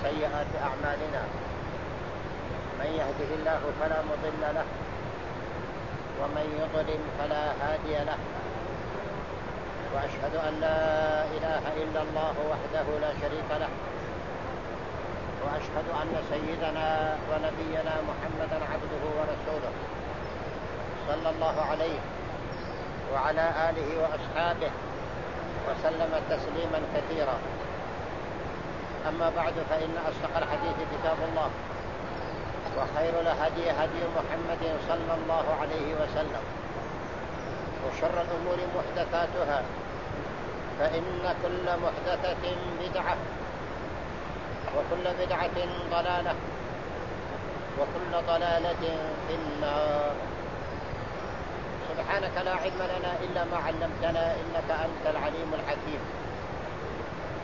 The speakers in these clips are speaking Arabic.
ومن سيئات أعمالنا. من يهده الله فلا مضل له ومن يضلل فلا هادي له. وأشهد أن لا إله إلا الله وحده لا شريك له. وأشهد أن سيدنا ونبينا محمدا عبده ورسوله صلى الله عليه وعلى آله وأصحابه وسلم تسليما كثيرا. أما بعد فإن أصدق الحديث كتاب الله وخير الهدي هدي محمد صلى الله عليه وسلم وشر الأمور محدثاتها فإن كل محدثة بدعة وكل بدعة ضلالة وكل ضلالة في النار. سبحانك لا علم لنا إلا ما علمتنا إنك أنت العليم الحكيم.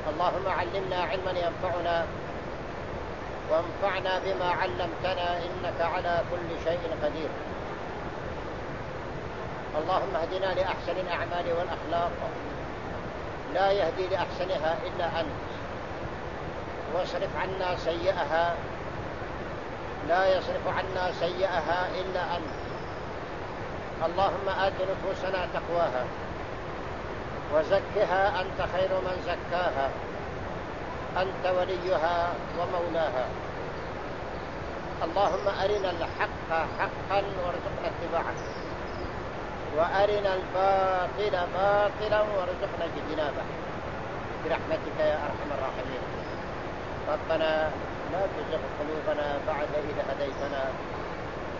اللهم علمنا علما ينفعنا وانفعنا بما علمتنا إنك على كل شيء قدير. اللهم اهدنا لأحسن الأعمال والأخلاق. لا يهدي لأحسنها إلا أنت. واصرف عنا سيئها. لا يصرف عنا سيئها إلا أنت. اللهم آت نفوسنا تقواها. وزكها أنت خير من زكاها. أنت وليها ومولاها. اللهم أرنا الحق حقا وارزقنا اتباعه. وأرنا الباطل باطلا وارزقنا اجتنابه. برحمتك يا أرحم الراحمين. ربنا لا تزغ قلوبنا بعد إذ هديتنا.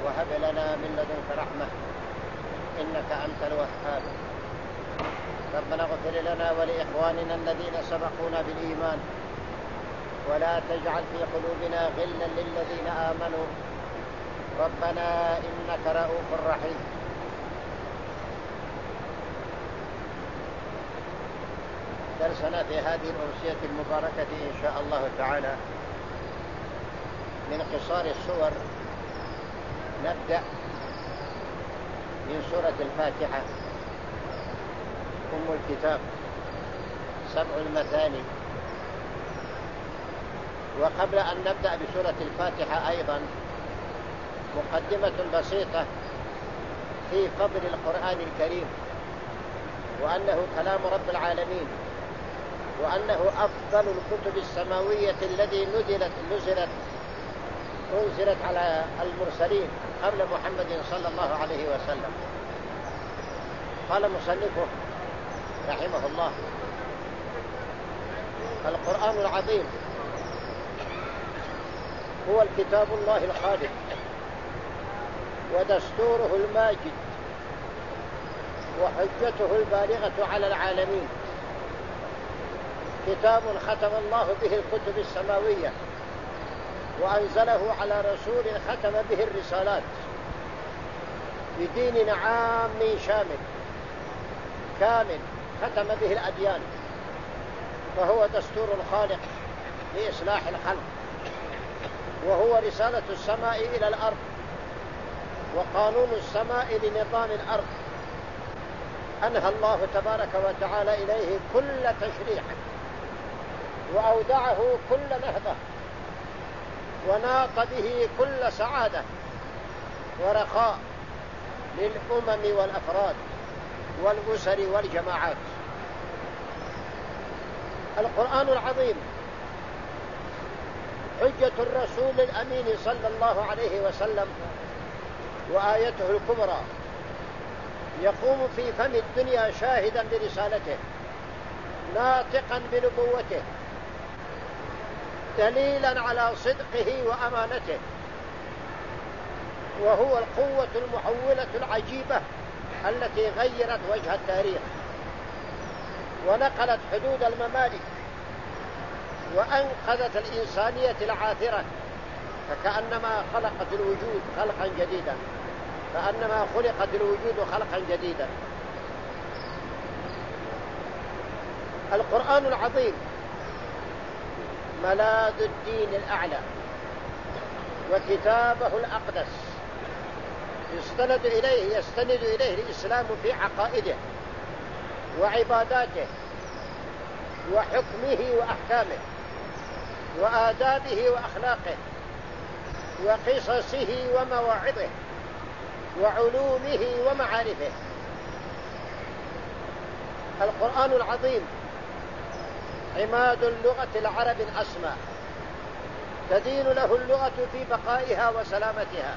وهب لنا من لدنك رحمة. إنك أنت الوهاب. ربنا اغفر لنا ولإخواننا الذين سبقونا بالإيمان. ولا تجعل في قلوبنا غلا للذين آمنوا. ربنا إنك رؤوف رحيم. درسنا في هذه الأمسية المباركة إن شاء الله تعالى من قصار السور. نبدأ من سورة الفاتحة. أم الكتاب سبع المثاني. وقبل أن نبدأ بسورة الفاتحة أيضا مقدمة بسيطة في فضل القرآن الكريم وأنه كلام رب العالمين وأنه أفضل الكتب السماوية الذي نزلت نزلت أنزلت على المرسلين قبل محمد صلى الله عليه وسلم. قال مصنفه رحمه الله. القرآن العظيم. هو الكتاب الله الخالق. ودستوره الماجد. وحجته البالغة على العالمين. كتاب ختم الله به الكتب السماوية. وأنزله على رسول ختم به الرسالات. بدين عام شامل. كامل. ختم به الأديان فهو دستور الخالق لإصلاح الخلق وهو رسالة السماء إلى الأرض وقانون السماء لنظام الأرض. أنهى الله تبارك وتعالى إليه كل تشريع وأودعه كل نهضة وناط به كل سعادة ورخاء للأمم والأفراد. والأسر والجماعات. القرآن العظيم. حجة الرسول الأمين صلى الله عليه وسلم وآيته الكبرى. يقوم في فم الدنيا شاهدا برسالته ناطقا بنبوته دليلا على صدقه وأمانته. وهو القوة المحولة العجيبة التي غيرت وجه التاريخ ونقلت حدود الممالك وأنقذت الإنسانية العاثرة فكأنما خلقت الوجود خلقا جديدا كأنما خلقت الوجود خلقا جديدا. القرآن العظيم ملاذ الدين الأعلى وكتابه الأقدس. يستند إليه يستند إليه الإسلام في عقائده وعباداته وحكمه وأحكامه وآدابه وأخلاقه وقصصه ومواعظه وعلومه ومعارفه. القرآن العظيم عماد اللغة العرب الأسمى تدين له اللغة في بقائها وسلامتها.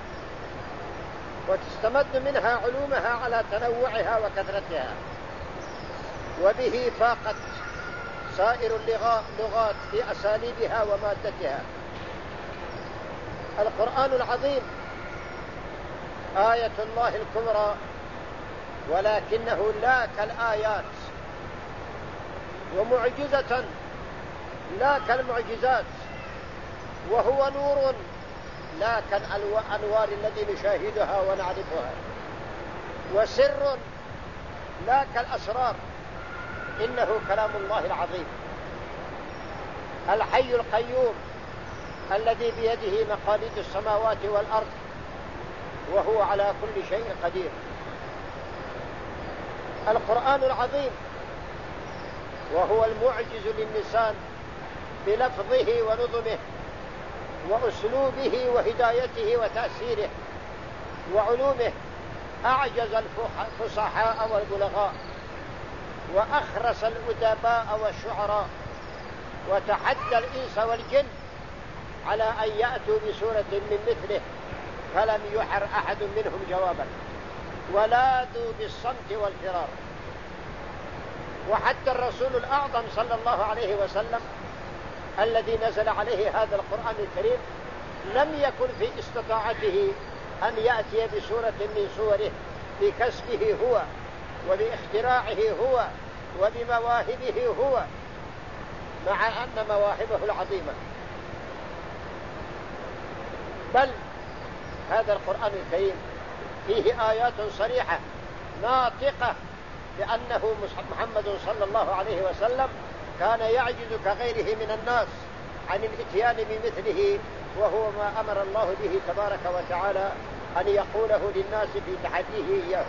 وتستمد منها علومها على تنوعها وكثرتها. وبه فاقت سائر اللغات في أساليبها ومادتها. القرآن العظيم آية الله الكبرى ولكنه لا كالآيات. ومعجزة لا كالمعجزات. وهو نور لا كالأنوار الذي نشاهدها ونعرفها. وسر لا كالأسرار إنه كلام الله العظيم. الحي القيوم الذي بيده مقاليد السماوات والأرض وهو على كل شيء قدير. القرآن العظيم وهو المعجز للنسان بلفظه ونظمه. وأسلوبه وهدايته وتأثيره وعلومه أعجز الفصحاء والبلغاء وأخرس الأدباء والشعراء وتحدى الإنس والجن على أن يأتوا بسورة من مثله فلم يحر أحد منهم جوابا. ولاذوا بالصمت والفرار. وحتى الرسول الأعظم صلى الله عليه وسلم الذي نزل عليه هذا القرآن الكريم لم يكن في استطاعته أن يأتي بسورة من سوره بكسبه هو وباختراعه هو وبمواهبه هو مع أن مواهبه العظيمة. بل هذا القرآن الكريم فيه آيات صريحة ناطقة بأنه محمد صلى الله عليه وسلم كان يعجز كغيره من الناس عن الاتيان بمثله وهو ما أمر الله به تبارك وتعالى أن يقوله للناس في تحديه إياه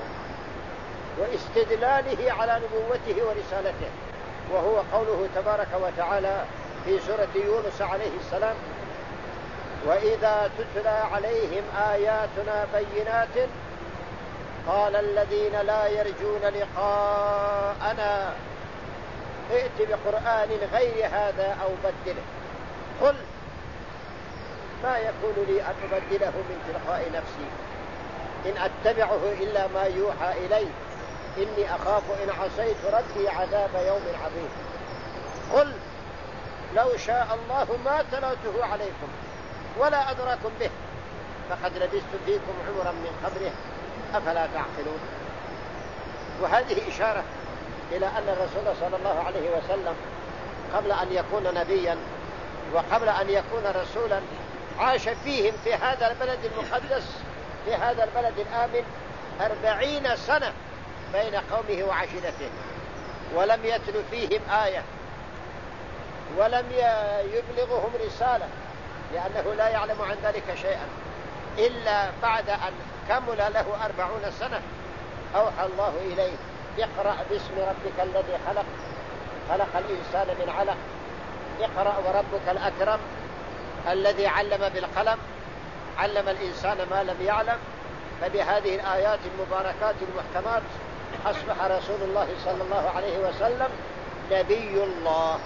واستدلاله على نبوته ورسالته وهو قوله تبارك وتعالى في سورة يونس عليه السلام وإذا تتلى عليهم آياتنا بينات قال الذين لا يرجون لقاءنا ائت بقرآن غير هذا أو بدله. قل ما يكون لي أن أبدله من تلقاء نفسي. إن أتبعه إلا ما يوحى إلي. إني أخاف إن عصيت ربي عذاب يوم عظيم. قل لو شاء الله ما تلوته عليكم ولا أدراكم به. فقد لبثت فيكم عمرا من قبله أفلا تعقلون؟ وهذه إشارة إلى أن الرسول صلى الله عليه وسلم قبل أن يكون نبيا وقبل أن يكون رسولا عاش فيهم في هذا البلد المقدس في هذا البلد الآمن أربعين سنة بين قومه وعشيرته ولم يتل فيهم آية ولم يبلغهم رسالة لأنه لا يعلم عن ذلك شيئا إلا بعد أن كمل له أربعون سنة أوحى الله إليه. اقرأ باسم ربك الذي خلق خلق الإنسان من علق. اقرأ وربك الأكرم الذي علم بالقلم علم الإنسان ما لم يعلم. فبهذه الآيات المباركات المحكمات أصبح رسول الله صلى الله عليه وسلم نبي الله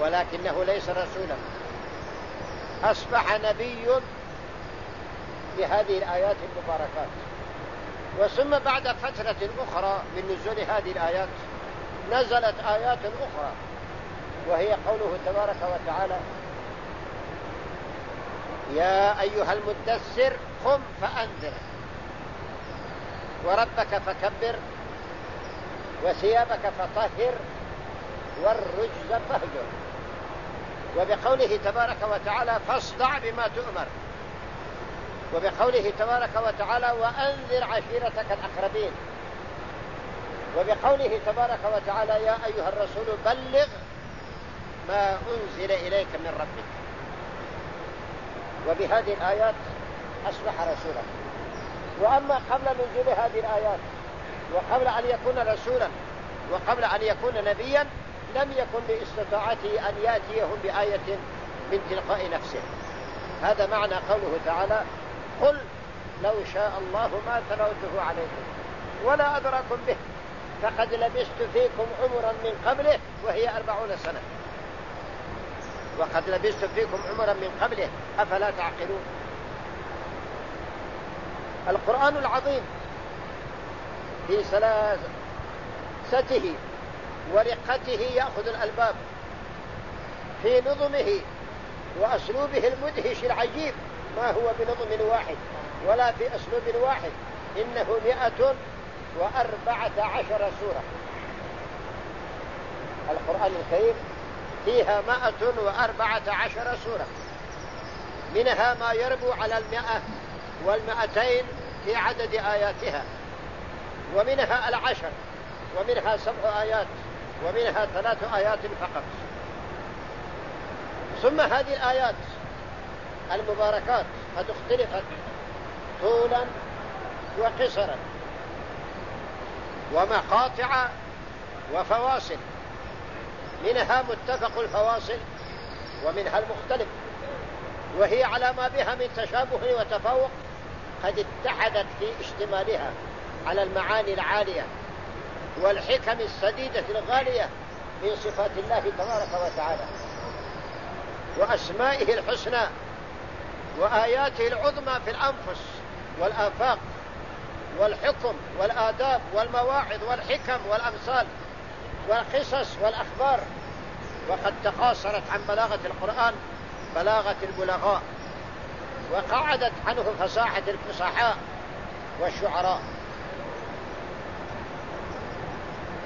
ولكنه ليس رسولا. أصبح نبي بهذه الآيات المباركات. وثم بعد فترة أخرى من نزول هذه الآيات نزلت آيات أخرى وهي قوله تبارك وتعالى يا أيها المدثر قم فأنذر وربك فكبر وثيابك فطهر والرجز فاهجر. وبقوله تبارك وتعالى فاصدع بما تؤمر. وبقوله تبارك وتعالى وأنذر عشيرتك الأقربين. وبقوله تبارك وتعالى يا أيها الرسول بلغ ما أنزل إليك من ربك. وبهذه الآيات أصبح رسولا. وأما قبل نزول هذه الآيات وقبل أن يكون رسولا وقبل أن يكون نبيا لم يكن باستطاعته أن يأتيهم بآية من تلقاء نفسه. هذا معنى قوله تعالى قل لو شاء الله ما تلوته عليكم ولا أدراكم به فقد لبست فيكم عمرا من قبله وهي أربعون سنة. وقد لبست فيكم عمرا من قبله أفلا تعقلون؟ القرآن العظيم في سلاسته ورقته يأخذ الألباب في نظمه وأسلوبه المدهش العجيب ما هو بنظم واحد ولا في أسلوب واحد. إنه مئة وأربعة عشر سورة. القرآن الكريم فيها مائة وأربعة عشر سورة. منها ما يربو على المئة والمئتين في عدد آياتها. ومنها العشر ومنها سبع آيات ومنها ثلاث آيات فقط. ثم هذه الآيات المباركات قد اختلفت طولا وقصرا. ومقاطع وفواصل. منها متفق الفواصل ومنها المختلف. وهي على ما بها من تشابه وتفوق قد اتحدت في اشتمالها على المعاني العالية والحكم السديدة الغالية من صفات الله تبارك وتعالى وأسمائه الحسنى وآياته العظمى في الأنفس والآفاق والحكم والآداب والمواعظ والحكم والأمثال والقصص والأخبار. وقد تقاصرت عن بلاغة القرآن بلاغة البلغاء وقعدت عنه فصاحة الفصحاء والشعراء.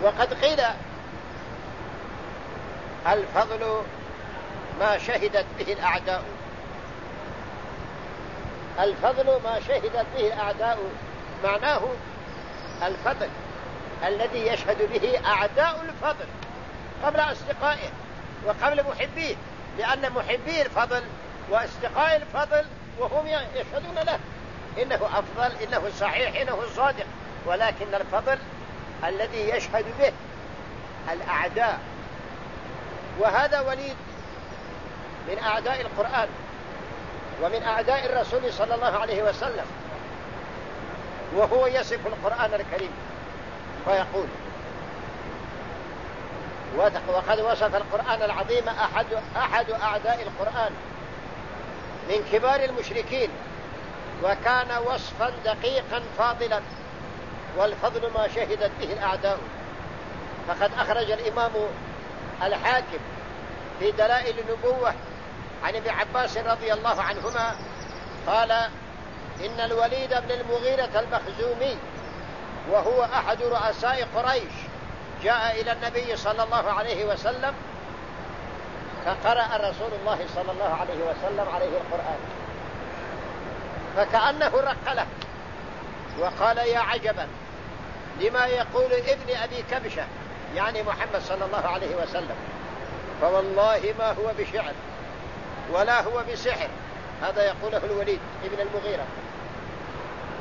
وقد قيل الفضل ما شهدت به الأعداء. الفضل ما شهدت به الأعداء معناه الفضل الذي يشهد به أعداء الفضل قبل أصدقائه وقبل محبيه لأن محبي الفضل وأصدقاء الفضل وهم يشهدون له. إنه أفضل إنه صحيح إنه صادق. ولكن الفضل الذي يشهد به الأعداء. وهذا وليد من أعداء القرآن. ومن أعداء الرسول صلى الله عليه وسلم. وهو يصف القرآن الكريم. فيقول وقد وصف القرآن العظيم أحد, أحد أعداء القرآن. من كبار المشركين. وكان وصفا دقيقا فاضلا. والفضل ما شهدت به الأعداء. فقد أخرج الإمام الحاكم في دلائل النبوة عن ابن عباس رضي الله عنهما قال إن الوليد بن المغيرة المخزومي وهو أحد رؤساء قريش جاء إلى النبي صلى الله عليه وسلم فقرأ رسول الله صلى الله عليه وسلم عليه القرآن. فكأنه رق له وقال يا عجبا لما يقول ابن أبي كبشة يعني محمد صلى الله عليه وسلم فوالله ما هو بشعر. ولا هو بسحر. هذا يقوله الوليد ابن المغيرة.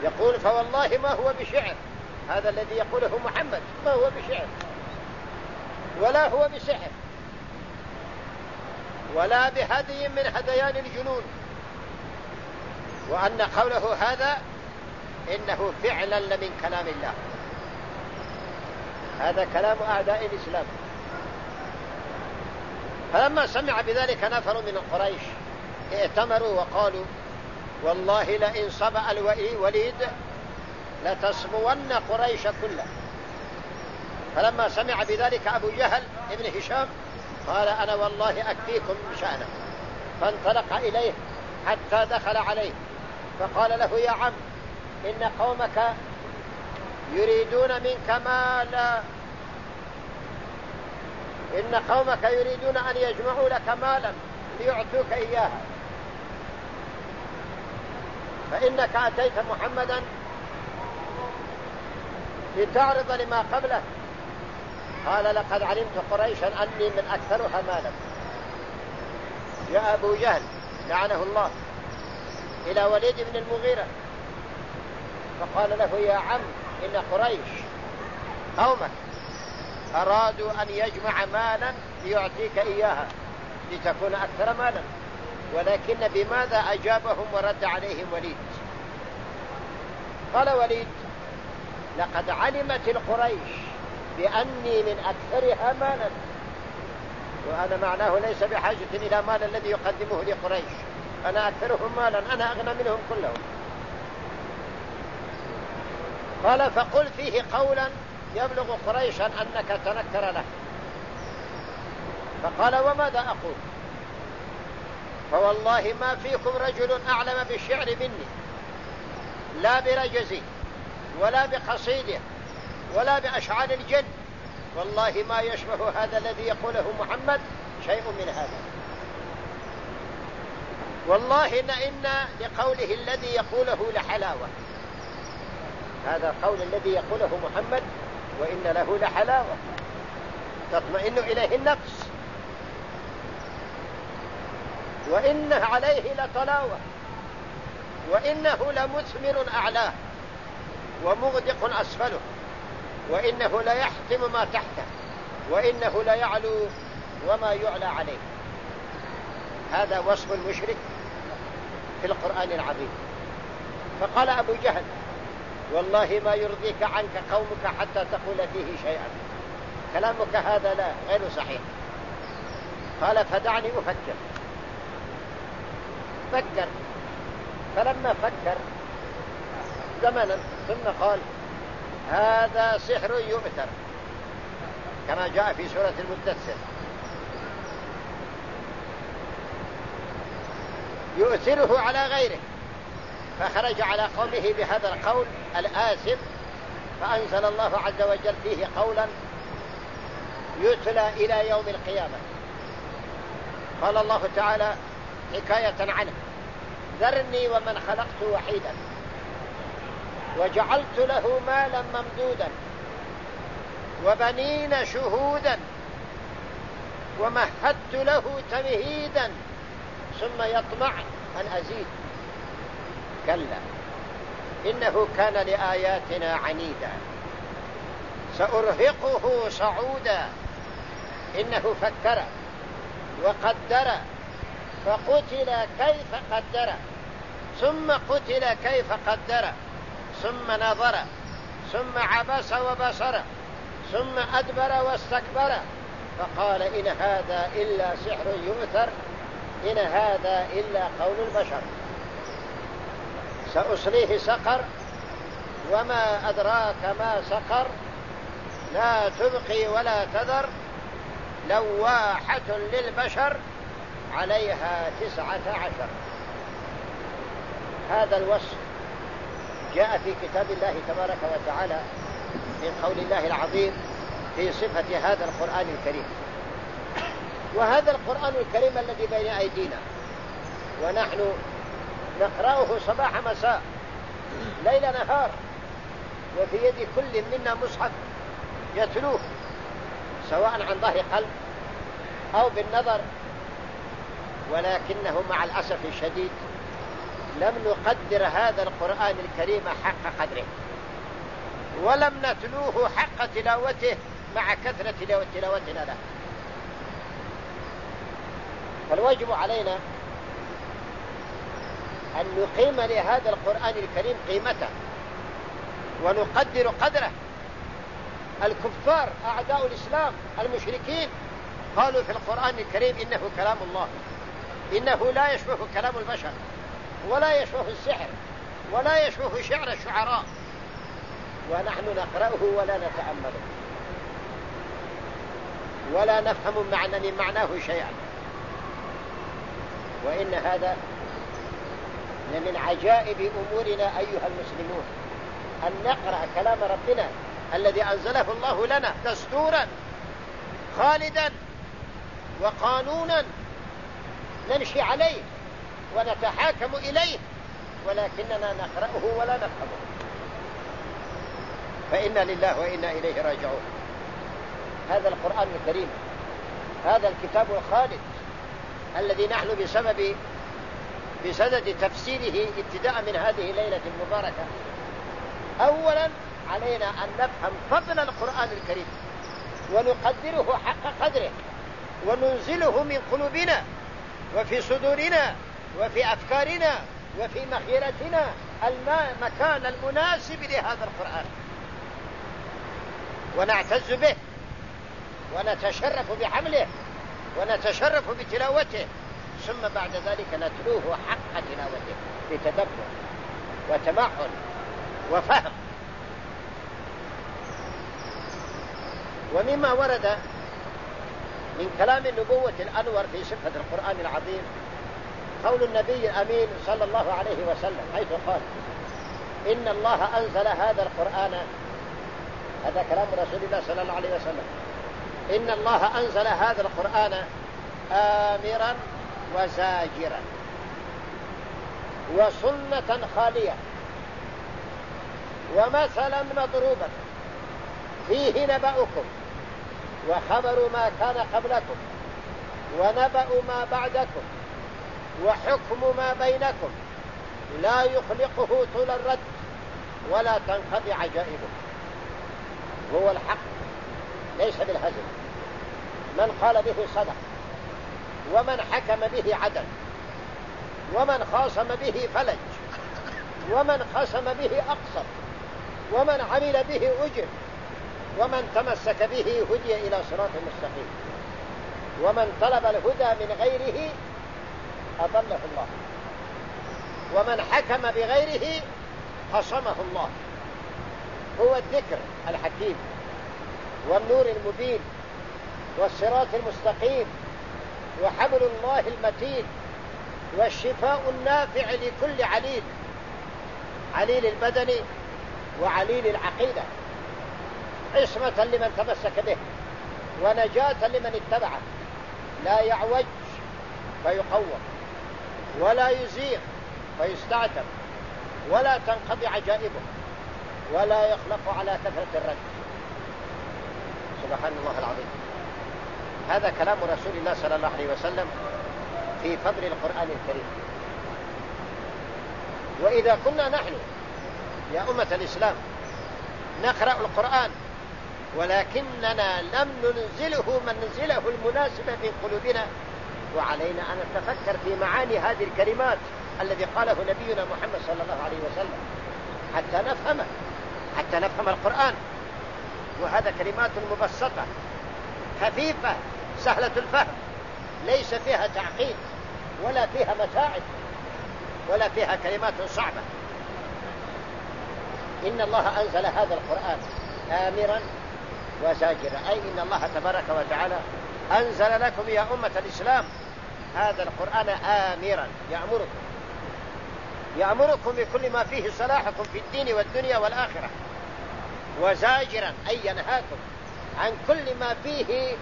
يقول فوالله ما هو بشعر. هذا الذي يقوله محمد ما هو بشعر. ولا هو بسحر. ولا بهدي من هديان الجنون. وأن قوله هذا إنه فعلا لمن كلام الله. هذا كلام أعداء الإسلام. فلما سمع بذلك نفر من قريش. ائتمروا وقالوا والله لئن صبأ الوليد لتصبون قريش كله. فلما سمع بذلك أبو جهل ابن هشام قال أنا والله أكفيكم شأنه. فانطلق إليه حتى دخل عليه. فقال له يا عم إن قومك يريدون منك ما لا إن قومك يريدون أن يجمعوا لك مالا ليعطوك إياها. فإنك أتيت محمدا لتعرض لما قبله. قال لقد علمت قريشا أني من أكثرها مالا. جاء أبو جهل لعنه الله إلى وليد بن المغيرة فقال له يا عم إن قريش قومك أرادوا أن يجمع مالا ليعطيك إياها لتكون أكثر مالا. ولكن بماذا أجابهم ورد عليهم وليد؟ قال وليد لقد علمت القريش بأني من أكثرها مالا وهذا معناه ليس بحاجة إلى مال الذي يقدمه لقريش. أنا أكثرهم مالا أنا أغنى منهم كلهم. قال فقل فيه قولا يبلغ قريشا أنك تنكر له. فقال وماذا أقول؟ فوالله ما فيكم رجل أعلم بالشعر مني لا برجزي ولا بقصيدة ولا بأشعار الجن. والله ما يشبه هذا الذي يقوله محمد شيء من هذا. والله إن لقوله الذي يقوله لحلاوة. هذا القول الذي يقوله محمد وإن له لحلاوة. تطمئن إليه النفس. وإنه عليه لطلاوة. وإنه لمثمر أعلاه ومغدق أسفله. وإنه ليحتم ما تحته. وإنه ليعلو وما يعلى عليه. هذا وصف المشرك في القرآن العظيم. فقال أبو جهل والله ما يرضيك عنك قومك حتى تقول فيه شيئا. كلامك هذا لا غير صحيح. قال فدعني أفكر. فكر. فلما فكر زمنا ثم قال هذا سحر يؤثر. كما جاء في سورة المدثر. يؤثره على غيره. فخرج على قومه بهذا القول الآثم فأنزل الله عز وجل فيه قولا يتلى إلى يوم القيامة. قال الله تعالى حكاية عنه ذرني ومن خلقت وحيدا وجعلت له مالا ممدودا وبنين شهودا ومهدت له تمهيدا ثم يطمع أن أزيد كلا. إنه كان لآياتنا عنيدا. سأرهقه صعودا. إنه فكر وقدر. فقتل كيف قدر. ثم قتل كيف قدر. ثم نظر. ثم عبس وبصر. ثم أدبر واستكبر. فقال إن هذا إلا سحر يؤثر. إن هذا إلا قول البشر. سأصليه سقر وما أدراك ما سقر لا تبقي ولا تذر لواحة للبشر عليها تسعة عشر. هذا الوصف جاء في كتاب الله تبارك وتعالى من قول الله العظيم في صفة هذا القرآن الكريم. وهذا القرآن الكريم الذي بين أيدينا ونحن نقرأه صباح مساء ليل نهار وفي يد كل منا مصحف يتلوه سواء عن ظهر قلب أو بالنظر ولكنه مع الأسف الشديد لم نقدر هذا القرآن الكريم حق قدره ولم نتلوه حق تلاوته مع كثرة تلاوتنا له. فالواجب علينا أن نقيم لهذا القرآن الكريم قيمته. ونقدر قدره. الكفار أعداء الإسلام المشركين قالوا في القرآن الكريم إنه كلام الله. إنه لا يشبه كلام البشر ولا يشبه السحر ولا يشبه شعر الشعراء. ونحن نقرأه ولا نتأمله. ولا نفهم معنى من معناه شيئا. وإن هذا لمن عجائب أمورنا أيها المسلمون أن نقرأ كلام ربنا الذي أنزله الله لنا دستورا خالدا وقانونا نمشي عليه ونتحاكم إليه ولكننا نقرأه ولا نفهمه. فإنا لله وإنا إليه راجعون. هذا القرآن الكريم هذا الكتاب الخالد الذي نحن بسبب بسدد تفسيره ابتداء من هذه الليلة المباركة. أولا علينا أن نفهم فضل القرآن الكريم ونقدره حق قدره وننزله من قلوبنا وفي صدورنا وفي أفكارنا وفي مخيلتنا المكان المناسب لهذا القرآن. ونعتز به ونتشرف بحمله ونتشرف بتلاوته ثم بعد ذلك نتلوه حق تلاوته بتدبر وتمعن وفهم. ومما ورد من كلام النبوة الأنور في صفة القرآن العظيم قول النبي الأمين صلى الله عليه وسلم حيث قال إن الله أنزل هذا القرآن هذا كلام رسول الله صلى الله عليه وسلم. إن الله أنزل هذا القرآن آمرا وزاجرا وسنة خالية ومثلا مضروبا فيه نبأكم وخبر ما كان قبلكم ونبأ ما بعدكم وحكم ما بينكم لا يخلقه طول الرد ولا تنقضي عجائبه هو الحق ليس بالهزل. من قال به صدق. ومن حكم به عدل ومن خاصم به فلج ومن خصم به أقصر ومن عمل به أجر ومن تمسك به هدي إلى صراط مستقيم ومن طلب الهدى من غيره أضله الله ومن حكم بغيره خصمه الله. هو الذكر الحكيم والنور المبين والصراط المستقيم وحبل الله المتين والشفاء النافع لكل عليل عليل البدن وعليل العقيدة عصمة لمن تمسك به ونجاة لمن اتبعه لا يعوج فيقوم ولا يزيغ فيستعتب ولا تنقضي عجائبه ولا يخلق على كثرة الرد. سبحان الله العظيم. هذا كلام رسول الله صلى الله عليه وسلم في فضل القرآن الكريم. وإذا كنا نحن يا أمة الإسلام نقرأ القرآن ولكننا لم ننزله منزله المناسب في قلوبنا وعلينا أن نتفكر في معاني هذه الكلمات الذي قاله نبينا محمد صلى الله عليه وسلم حتى نفهمه حتى نفهم القرآن. وهذا كلمات مبسطة. خفيفة سهلة الفهم. ليس فيها تعقيد ولا فيها متاعب ولا فيها كلمات صعبة. إن الله أنزل هذا القرآن آمرا وزاجرا. أي إن الله تبارك وتعالى أنزل لكم يا أمة الإسلام هذا القرآن آمرا. يأمركم. يأمركم بكل ما فيه صلاحكم في الدين والدنيا والآخرة. وزاجرا أي ينهاكم. عن كل ما فيه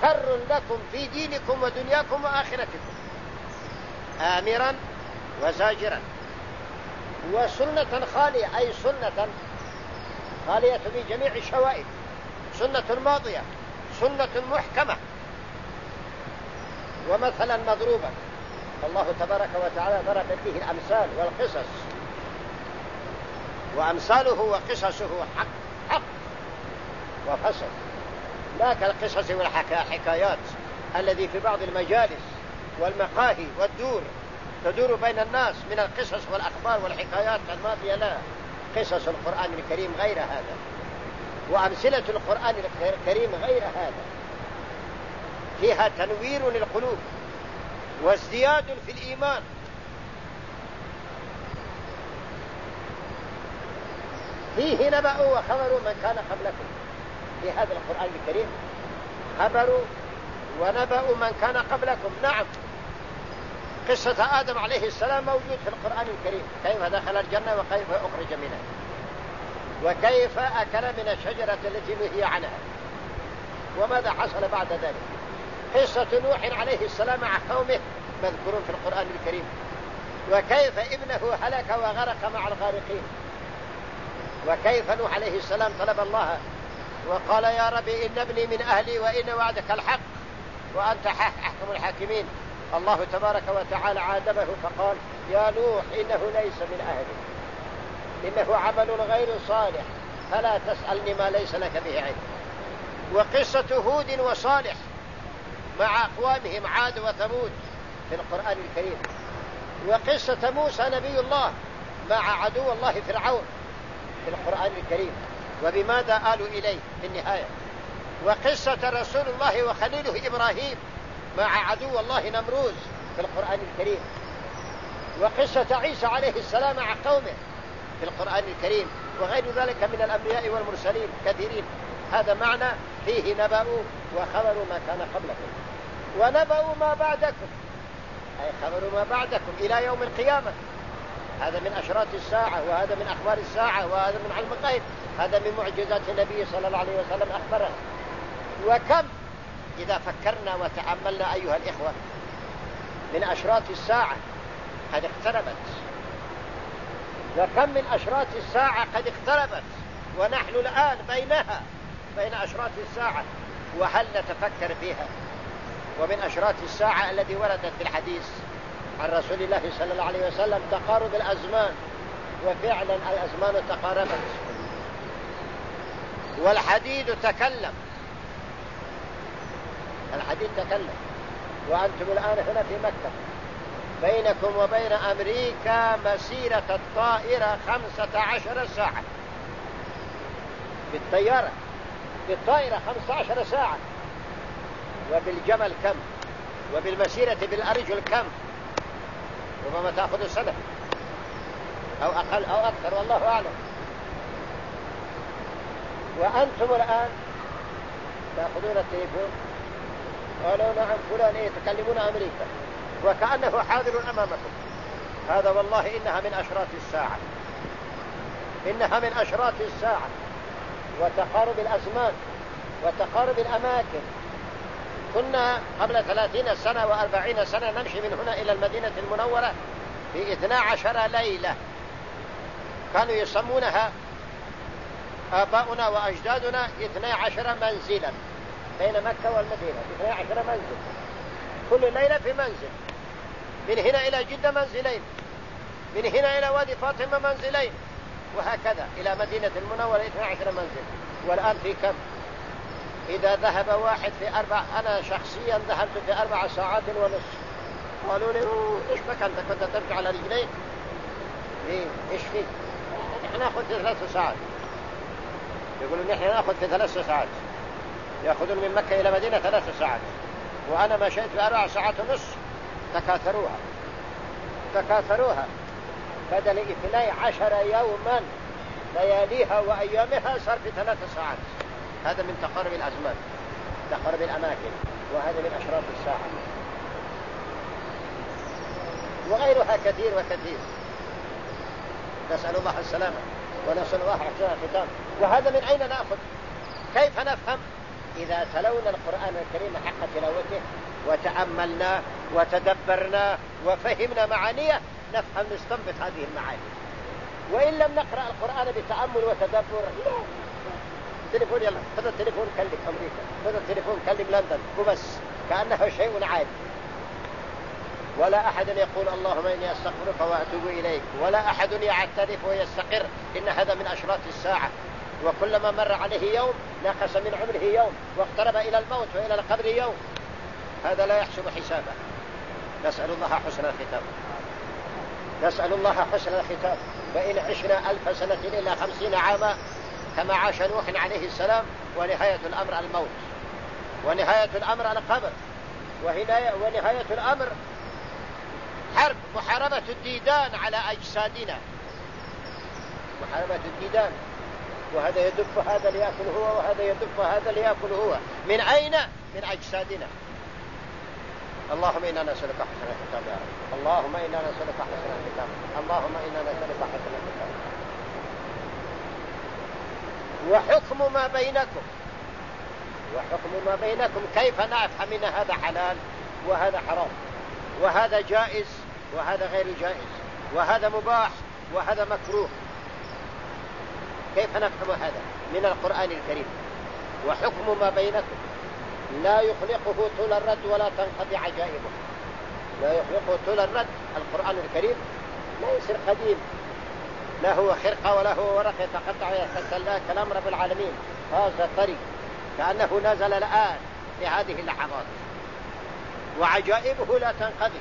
شر لكم في دينكم ودنياكم وآخرتكم. آمرا وزاجرا. وسنة خالية أي سنة خالية من جميع الشوائب. سنة ماضية سنة محكمة. ومثلا مضروبا الله تبارك وتعالى ضرب فيه الأمثال والقصص. وأمثاله وقصصه حق. وفصل. لا كالقصص والحكايات الذي في بعض المجالس والمقاهي والدور تدور بين الناس من القصص والأخبار والحكايات الماضية لا. قصص القرآن الكريم غير هذا. وأمثلة القرآن الكريم غير هذا. فيها تنوير للقلوب وازدياد في الإيمان. فيه نبأ وخبر من كان قبلكم. في هذا القرآن الكريم. خبر ونبأ من كان قبلكم. نعم. قصة آدم عليه السلام موجود في القرآن الكريم. كيف دخل الجنة وكيف أخرج منها. وكيف أكل من الشجرة التي نهي عنها. وماذا حصل بعد ذلك؟ قصة نوح عليه السلام مع قومه مذكور في القرآن الكريم. وكيف ابنه هلك وغرق مع الغارقين. وكيف نوح عليه السلام طلب الله وقال يا ربي إن ابني من أهلي وإن وعدك الحق وأنت أحكم الحاكمين. الله تبارك وتعالى عاتبه فقال يا نوح إنه ليس من أهلك إنه عمل غير صالح. فلا تسألني ما ليس لك به علم. وقصة هود وصالح مع أقوامهم عاد وثمود في القرآن الكريم. وقصة موسى نبي الله مع عدو الله فرعون في القرآن الكريم. وبماذا آلوا إليه في النهاية؟ وقصة رسول الله وخليله إبراهيم مع عدو الله نمروز في القرآن الكريم. وقصة عيسى عليه السلام مع قومه في القرآن الكريم وغير ذلك من الأنبياء والمرسلين كثيرين هذا معنى فيه نبأ وخبر ما كان قبلكم. ونبأ ما بعدكم. أي خبر ما بعدكم إلى يوم القيامة. هذا من أشراط الساعة وهذا من أخبار الساعة وهذا من علم الغيب. هذا من معجزات النبي صلى الله عليه وسلم أخبره. وكم؟ إذا فكرنا وتأملنا أيها الإخوة من أشراط الساعة قد اقتربت. وكم من أشراط الساعة قد اقتربت ونحن الآن بينها بين أشراط الساعة. وهل نتفكر فيها؟ ومن أشراط الساعة الذي وردت في الحديث عن رسول الله صلى الله عليه وسلم تقارب الأزمان وفعلا الأزمان تقاربت. والحديد تكلم. الحديد تكلم. وأنتم الآن هنا في مكة. بينكم وبين أمريكا مسيرة الطائرة خمسة عشر ساعة. بالطيارة. بالطائرة خمسة عشر ساعة. وبالجمل كم؟ وبالمسيرة بالأرجل كم؟ ربما تأخذ سنة أو أقل أو أكثر والله أعلم. وأنتم الآن تأخذون التليفون قالوا نعم فلان إيه تكلمون أمريكا. وكأنه حاضر أمامكم. هذا والله إنها من أشراط الساعة. إنها من أشراط الساعة. وتقارب الأزمان وتقارب الأماكن. كنا قبل ثلاثين سنة وأربعين سنة نمشي من هنا إلى المدينة المنورة في اثنا عشر ليلة. كانوا يسمونها آباؤنا وأجدادنا اثنا عشر منزلا بين مكة والمدينة. اثنا عشر منزل. كل ليلة في منزل. من هنا إلى جدة منزلين. من هنا إلى وادي فاطمة منزلين. وهكذا إلى مدينة المنورة 12 منزل. والآن في كم؟ إذا ذهب واحد في أربع أنا شخصيا ذهبت في أربع ساعات ونصف. قالوا لي إيش بك أنت كنت ترجع على رجليك؟ ليه إيش فيك؟ نحن نأخذ في ثلاث ساعات. يقولون نحن نأخذ في ثلاث ساعات. يأخذون من مكة إلى مدينة ثلاث ساعات. وأنا مشيت في أربع ساعات ونصف. تكاثروها. تكاثروها. بدل إثني عشر يوما لياليها وأيامها صار في ثلاث ساعات. هذا من تقارب الأزمان تقارب الأماكن وهذا من أشراط الساعة وغيرها كثير وكثير. نسأل الله السلامة ونسأل الله أحسن الختام. وهذا من أين نأخذ؟ كيف نفهم؟ إذا تلونا القرآن الكريم حق تلاوته وتأملناه وتدبرناه وفهمنا معانيه نفهم نستنبط هذه المعاني. وإن لم نقرأ القرآن بتأمل وتدبر لا. تليفون يلا خذ التليفون كلم أمريكا. خذ التليفون كلم لندن وبس كأنه شيء عادي. ولا أحد يقول اللهم إني أستغفرك وأتوب إليك ولا أحد يعترف ويستقر إن هذا من أشراط الساعة. وكلما مر عليه يوم نقص من عمره يوم واقترب إلى الموت وإلى القبر يوم. هذا لا يحسب حسابه. نسأل الله حسن الختام. نسأل الله حسن الختام. فإن عشنا ألف سنة إلا خمسين عاما كما عاش نوح عليه السلام ونهاية الأمر الموت. ونهاية الأمر القبر. ونهاية الأمر حرب. محاربة الديدان على أجسادنا. محاربة الديدان. وهذا يدف هذا ليأكل هو وهذا يدف هذا ليأكل هو. من أين؟ من أجسادنا. اللهم إنا نسألك حسن الختام يا رب. اللهم إنا نسألك حسن الختام. اللهم إنا نسألك حسن الختام وحكم ما بينكم. وحكم ما بينكم. كيف نفهم ان هذا حلال وهذا حرام؟ وهذا جائز وهذا غير جائز؟ وهذا مباح وهذا مكروه. كيف نفهم هذا من القرآن الكريم؟ وحكم ما بينكم. لا يخلقه طول الرد ولا تنقضي عجائبه لا يخلقه طول الرد. القرآن الكريم لا يصير قديم. لا هو خرقة ولا هو ورق يتقطع يتسلى كلام رب العالمين هذا طريق كأنه نزل الآن في هذه اللحظات. وعجائبه لا تنقضي.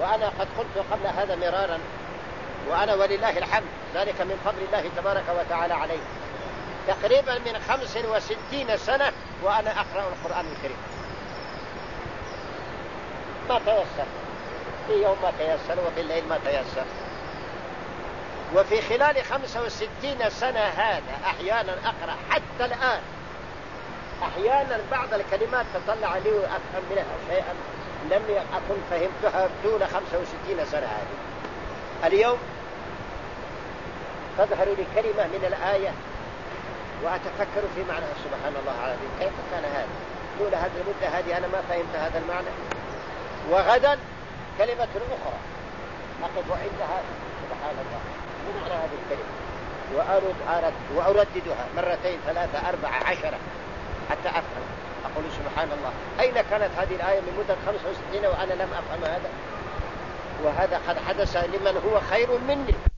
وأنا قد قلت قبل هذا مرارا وأنا ولله الحمد ذلك من فضل الله تبارك وتعالى عليه. تقريبا من خمس وستين سنة وأنا أقرأ القرآن الكريم. ما تيسر؟ في يوم ما تيسر وفي الليل ما تيسر. وفي خلال خمسة وستين سنة هذا أحيانا أقرأ حتى الآن. أحيانا بعض الكلمات تطلع لي وأفهم منها شيئا لم أكن فهمتها دون خمسة وستين سنة هذه. اليوم تظهر لي كلمة من الآية وأتفكر في معناها. سبحان الله العظيم. كيف كان هذا؟ طول هذه المدة هذه أنا ما فهمت هذا المعنى. وغدا كلمة أخرى. أقف عندها سبحان الله. ما معنى هذه الكلمة. وأرد أرد وأرددها مرتين ثلاثة أربعة عشرة حتى أفهم. أقول سبحان الله. أين كانت هذه الآية من مدة 65 وأنا لم أفهم هذا؟ وهذا قد حدث لمن هو خير مني.